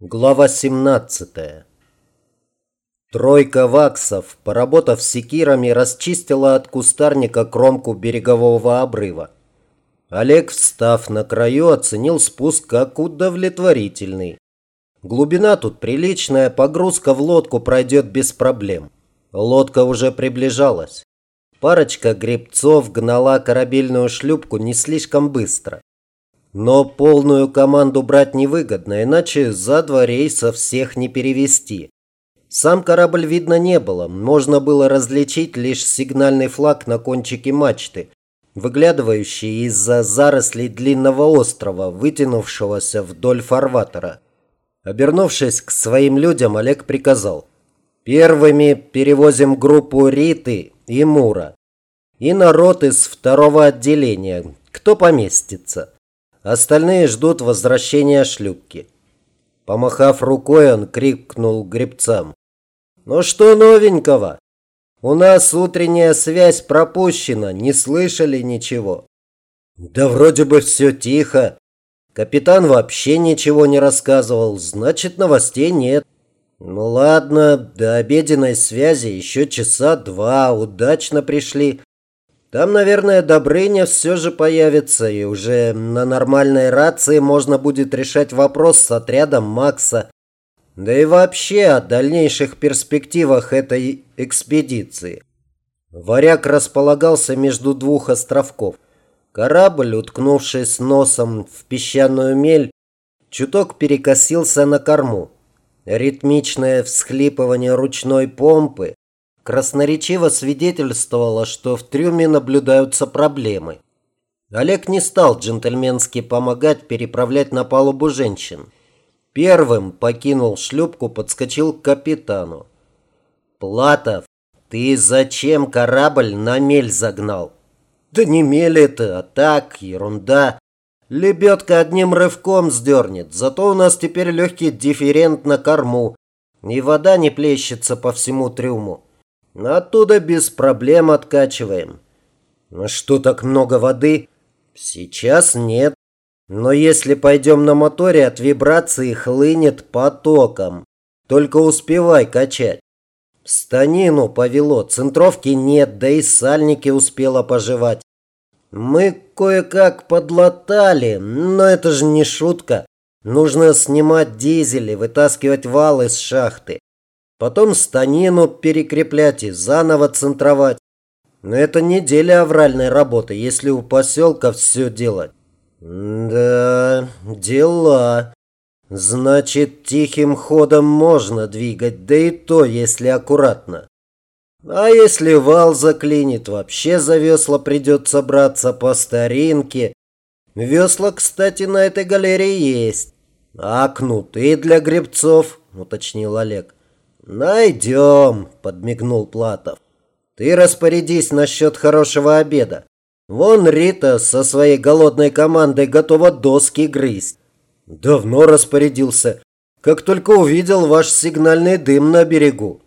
Глава 17 Тройка ваксов, поработав секирами, расчистила от кустарника кромку берегового обрыва. Олег, встав на краю, оценил спуск как удовлетворительный. Глубина тут приличная, погрузка в лодку пройдет без проблем. Лодка уже приближалась. Парочка гребцов гнала корабельную шлюпку не слишком быстро. Но полную команду брать невыгодно, иначе за два рейса всех не перевести. Сам корабль видно не было, можно было различить лишь сигнальный флаг на кончике мачты, выглядывающий из-за зарослей длинного острова, вытянувшегося вдоль фарватера. Обернувшись к своим людям, Олег приказал. «Первыми перевозим группу Риты и Мура. И народ из второго отделения. Кто поместится?» Остальные ждут возвращения шлюпки. Помахав рукой, он крикнул гребцам. «Ну что новенького? У нас утренняя связь пропущена, не слышали ничего». «Да вроде бы все тихо. Капитан вообще ничего не рассказывал, значит, новостей нет». «Ну ладно, до обеденной связи еще часа два, удачно пришли. Там, наверное, Добрыня все же появится, и уже на нормальной рации можно будет решать вопрос с отрядом Макса. Да и вообще о дальнейших перспективах этой экспедиции. Варяг располагался между двух островков. Корабль, уткнувшись носом в песчаную мель, чуток перекосился на корму. Ритмичное всхлипывание ручной помпы красноречиво свидетельствовало, что в трюме наблюдаются проблемы. Олег не стал джентльменски помогать переправлять на палубу женщин. Первым покинул шлюпку, подскочил к капитану. «Платов, ты зачем корабль на мель загнал?» «Да не мель это, а так, ерунда. Лебедка одним рывком сдернет, зато у нас теперь легкий дифферент на корму, и вода не плещется по всему трюму. Оттуда без проблем откачиваем. А что так много воды? Сейчас нет. Но если пойдем на моторе, от вибрации хлынет потоком. Только успевай качать. Станину повело, центровки нет, да и сальники успела пожевать. Мы кое-как подлатали, но это же не шутка. Нужно снимать дизели, вытаскивать вал из шахты. Потом станину перекреплять и заново центровать. Но это неделя авральной работы, если у поселка все делать. Да, дела. Значит, тихим ходом можно двигать, да и то, если аккуратно. А если вал заклинит, вообще за весла придется браться по старинке. Весла, кстати, на этой галерее есть. А кнуты для гребцов, уточнил Олег. «Найдем», – подмигнул Платов. «Ты распорядись насчет хорошего обеда. Вон Рита со своей голодной командой готова доски грызть». «Давно распорядился, как только увидел ваш сигнальный дым на берегу».